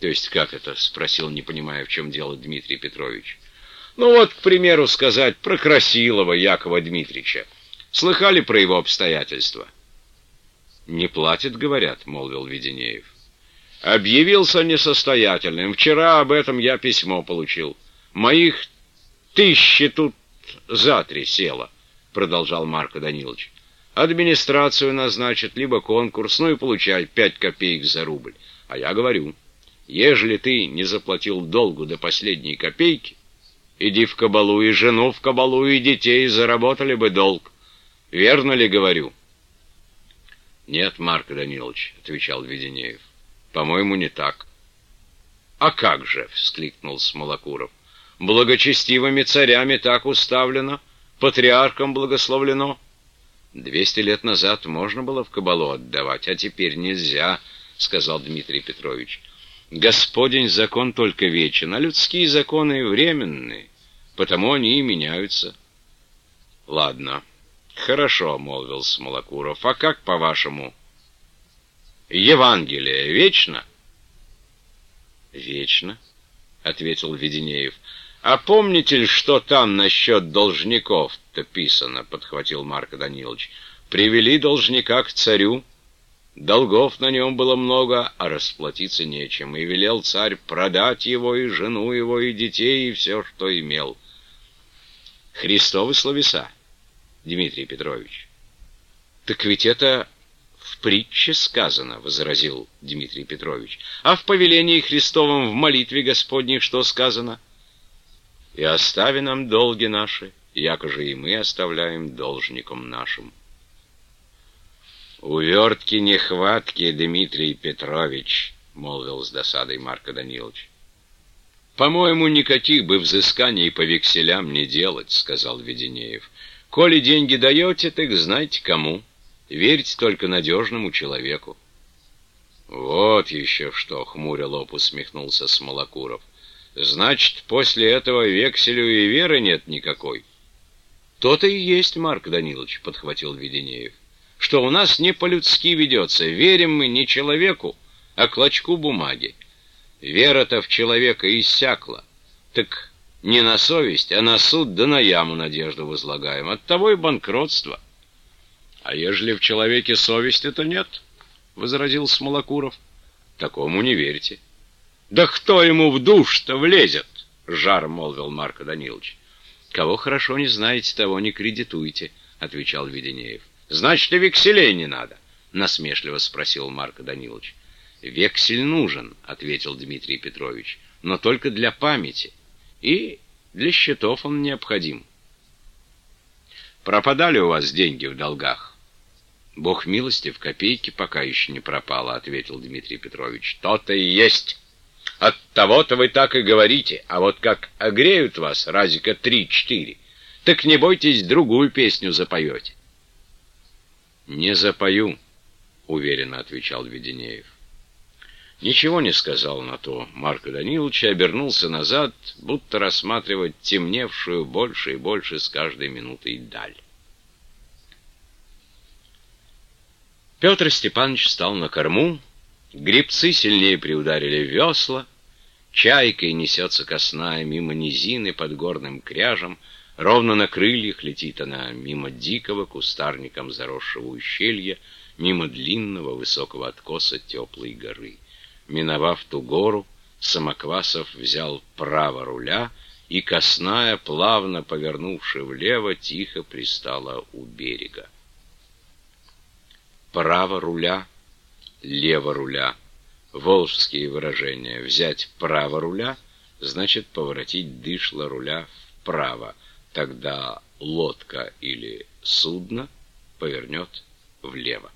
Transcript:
То есть как это? Спросил, не понимая, в чем дело Дмитрий Петрович. Ну вот, к примеру, сказать про Красилова Якова Дмитриевича. Слыхали про его обстоятельства? Не платит, говорят, молвил Веденеев. Объявился несостоятельным. Вчера об этом я письмо получил. Моих тысячи тут за три села, продолжал Марко Данилович. Администрацию назначат, либо конкурс, ну и получай пять копеек за рубль. А я говорю, ежели ты не заплатил долгу до последней копейки, иди в кабалу и жену в кабалу, и детей заработали бы долг. Верно ли говорю? Нет, Марко Данилович, отвечал Веденеев. По-моему, не так. А как же, вскликнул Смолокуров. Благочестивыми царями так уставлено, патриархом благословлено. Двести лет назад можно было в кабалу отдавать, а теперь нельзя, сказал Дмитрий Петрович. Господень закон только вечен, а людские законы временные, потому они и меняются. Ладно, хорошо, молвил Смолокуров. А как, по-вашему, Евангелие вечно? Вечно, ответил Веденеев. «А помните ли, что там насчет должников-то писано?» — подхватил Марко Данилович. «Привели должника к царю. Долгов на нем было много, а расплатиться нечем. И велел царь продать его, и жену его, и детей, и все, что имел». Христовы словеса, Дмитрий Петрович. «Так ведь это в притче сказано», — возразил Дмитрий Петрович. «А в повелении Христовом в молитве Господней что сказано?» и остави нам долги наши, якоже и мы оставляем должником нашим. «Увертки нехватки, Дмитрий Петрович», — молвил с досадой Марко Данилович. «По-моему, никаких бы взысканий по векселям не делать», — сказал Веденеев. «Коли деньги даете, так знайте кому. Верьте только надежному человеку». «Вот еще что!» — хмуря лоб усмехнулся Смолокуров. Значит, после этого векселю и веры нет никакой. То-то и есть, Марк Данилович, подхватил Веденеев, что у нас не по-людски ведется. Верим мы не человеку, а клочку бумаги. Вера-то в человека иссякла. Так не на совесть, а на суд да на яму надежду возлагаем. Оттого и банкротство. А ежели в человеке совести, то нет, — возразил Смолокуров. Такому не верьте. «Да кто ему в душ-то влезет?» — жар молвил Марко Данилович. «Кого хорошо не знаете, того не кредитуйте», — отвечал Веденеев. «Значит, и векселей не надо?» — насмешливо спросил Марко Данилович. «Вексель нужен», — ответил Дмитрий Петрович, — «но только для памяти. И для счетов он необходим». «Пропадали у вас деньги в долгах?» «Бог милости, в копейке пока еще не пропало», — ответил Дмитрий Петрович. «То-то и есть». От того-то вы так и говорите, а вот как огреют вас разика три-четыре, так не бойтесь, другую песню запоете. Не запою, уверенно отвечал Веденеев. Ничего не сказал на то. Марко Данилович обернулся назад, будто рассматривать темневшую больше и больше с каждой минутой даль. Петр Степанович встал на корму, Гребцы сильнее приударили весла, чайкой несется косная мимо низины под горным кряжем, ровно на крыльях летит она мимо дикого кустарником заросшего ущелья, мимо длинного высокого откоса теплой горы. Миновав ту гору, Самоквасов взял право руля, и косная, плавно повернувши влево, тихо пристала у берега. Право руля — лево руля. Волжские выражения. Взять право руля значит поворотить дышло руля вправо. Тогда лодка или судно повернет влево.